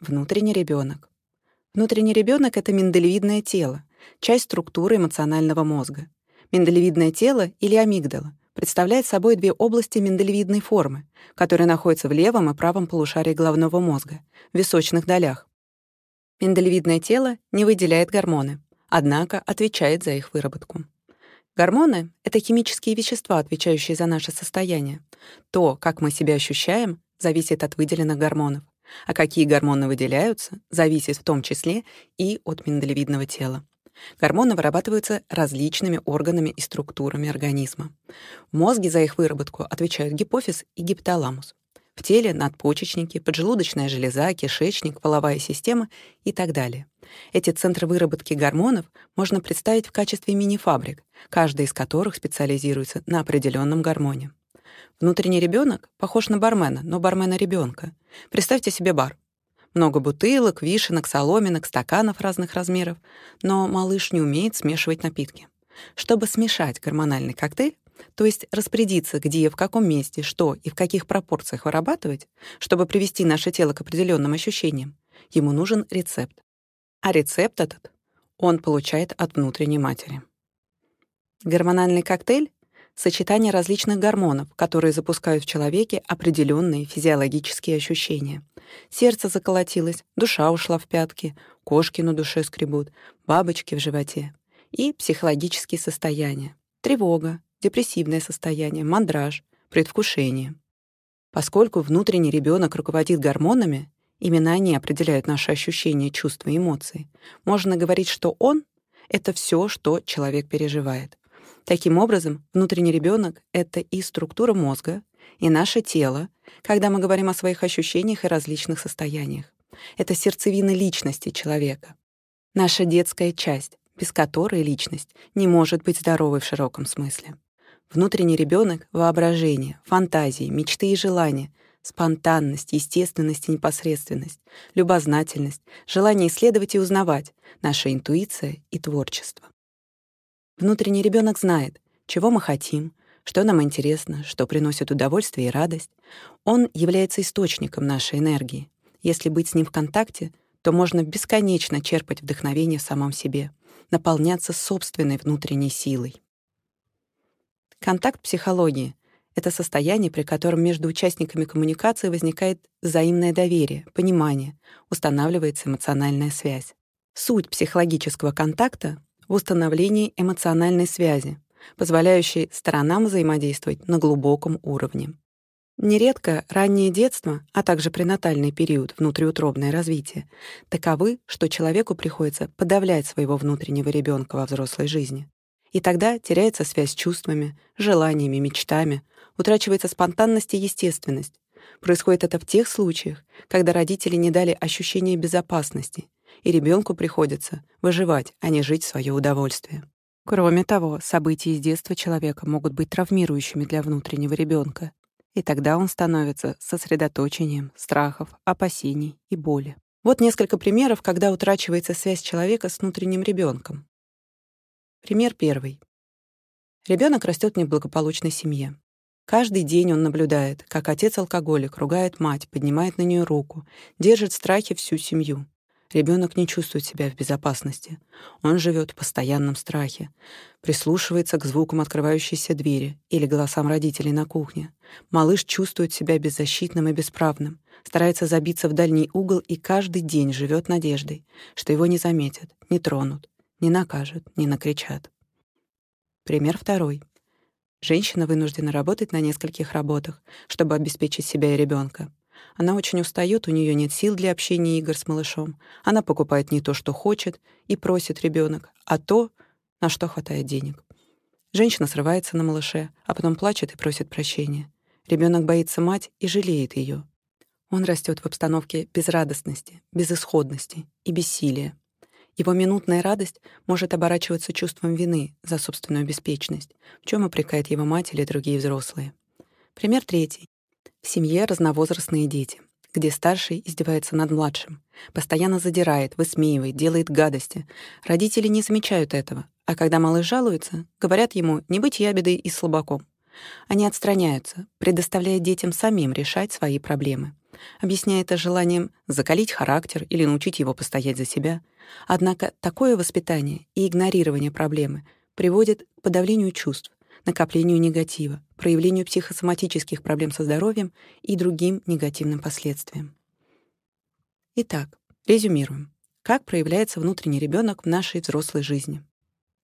Внутренний ребенок. Внутренний ребенок — это миндалевидное тело, часть структуры эмоционального мозга. Миндалевидное тело или амигдала представляет собой две области миндалевидной формы, которые находятся в левом и правом полушарии головного мозга, в височных долях. Миндалевидное тело не выделяет гормоны, однако отвечает за их выработку. Гормоны — это химические вещества, отвечающие за наше состояние. То, как мы себя ощущаем, зависит от выделенных гормонов. А какие гормоны выделяются, зависит в том числе и от миндалевидного тела. Гормоны вырабатываются различными органами и структурами организма. В мозге за их выработку отвечают гипофиз и гипоталамус. В теле — надпочечники, поджелудочная железа, кишечник, половая система и так далее. Эти центры выработки гормонов можно представить в качестве мини-фабрик, каждая из которых специализируется на определенном гормоне. Внутренний ребенок похож на бармена, но бармена ребенка. Представьте себе бар. Много бутылок, вишенок, соломинок, стаканов разных размеров, но малыш не умеет смешивать напитки. Чтобы смешать гормональный коктейль, то есть распорядиться, где, в каком месте, что и в каких пропорциях вырабатывать, чтобы привести наше тело к определенным ощущениям, ему нужен рецепт. А рецепт этот он получает от внутренней матери. Гормональный коктейль сочетание различных гормонов, которые запускают в человеке определенные физиологические ощущения. Сердце заколотилось, душа ушла в пятки, кошки на душе скребут, бабочки в животе. И психологические состояния. Тревога, депрессивное состояние, мандраж, предвкушение. Поскольку внутренний ребенок руководит гормонами, именно они определяют наши ощущения, чувства и эмоции, можно говорить, что он — это все, что человек переживает. Таким образом, внутренний ребенок — это и структура мозга, и наше тело, когда мы говорим о своих ощущениях и различных состояниях. Это сердцевина личности человека. Наша детская часть, без которой личность не может быть здоровой в широком смысле. Внутренний ребенок — воображение, фантазии, мечты и желания, спонтанность, естественность и непосредственность, любознательность, желание исследовать и узнавать, наша интуиция и творчество. Внутренний ребенок знает, чего мы хотим, что нам интересно, что приносит удовольствие и радость. Он является источником нашей энергии. Если быть с ним в контакте, то можно бесконечно черпать вдохновение в самом себе, наполняться собственной внутренней силой. Контакт психологии — это состояние, при котором между участниками коммуникации возникает взаимное доверие, понимание, устанавливается эмоциональная связь. Суть психологического контакта в установлении эмоциональной связи, позволяющей сторонам взаимодействовать на глубоком уровне. Нередко раннее детство, а также пренатальный период, внутриутробное развитие, таковы, что человеку приходится подавлять своего внутреннего ребенка во взрослой жизни. И тогда теряется связь с чувствами, желаниями, мечтами, утрачивается спонтанность и естественность. Происходит это в тех случаях, когда родители не дали ощущения безопасности и ребенку приходится выживать, а не жить в свое удовольствие. Кроме того, события из детства человека могут быть травмирующими для внутреннего ребенка, и тогда он становится сосредоточением страхов, опасений и боли. Вот несколько примеров, когда утрачивается связь человека с внутренним ребенком. Пример первый. Ребенок растет в неблагополучной семье. Каждый день он наблюдает, как отец-алкоголик ругает мать, поднимает на нее руку, держит в страхе всю семью. Ребенок не чувствует себя в безопасности. Он живет в постоянном страхе, прислушивается к звукам открывающейся двери или голосам родителей на кухне. Малыш чувствует себя беззащитным и бесправным, старается забиться в дальний угол и каждый день живет надеждой, что его не заметят, не тронут, не накажут, не накричат. Пример второй. Женщина вынуждена работать на нескольких работах, чтобы обеспечить себя и ребенка. Она очень устает, у нее нет сил для общения и игр с малышом. Она покупает не то, что хочет, и просит ребенок, а то, на что хватает денег. Женщина срывается на малыше, а потом плачет и просит прощения. Ребенок боится мать и жалеет ее. Он растет в обстановке безрадостности, безысходности и бессилия. Его минутная радость может оборачиваться чувством вины за собственную беспечность, в чем упрекает его мать или другие взрослые. Пример третий. В семье разновозрастные дети, где старший издевается над младшим, постоянно задирает, высмеивает, делает гадости. Родители не замечают этого, а когда малыш жалуется, говорят ему не быть ябедой и слабаком. Они отстраняются, предоставляя детям самим решать свои проблемы. объясняя это желанием закалить характер или научить его постоять за себя. Однако такое воспитание и игнорирование проблемы приводит к подавлению чувств, накоплению негатива, проявлению психосоматических проблем со здоровьем и другим негативным последствиям. Итак, резюмируем. Как проявляется внутренний ребенок в нашей взрослой жизни?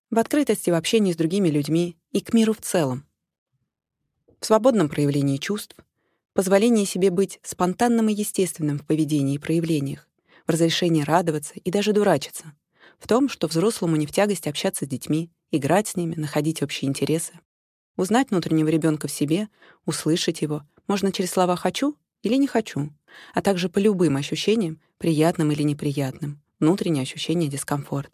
В открытости в общении с другими людьми и к миру в целом. В свободном проявлении чувств, позволении себе быть спонтанным и естественным в поведении и проявлениях, в разрешении радоваться и даже дурачиться, в том, что взрослому не в тягость общаться с детьми, играть с ними, находить общие интересы. Узнать внутреннего ребенка в себе, услышать его можно через слова «хочу» или «не хочу», а также по любым ощущениям, приятным или неприятным, внутреннее ощущение дискомфорта.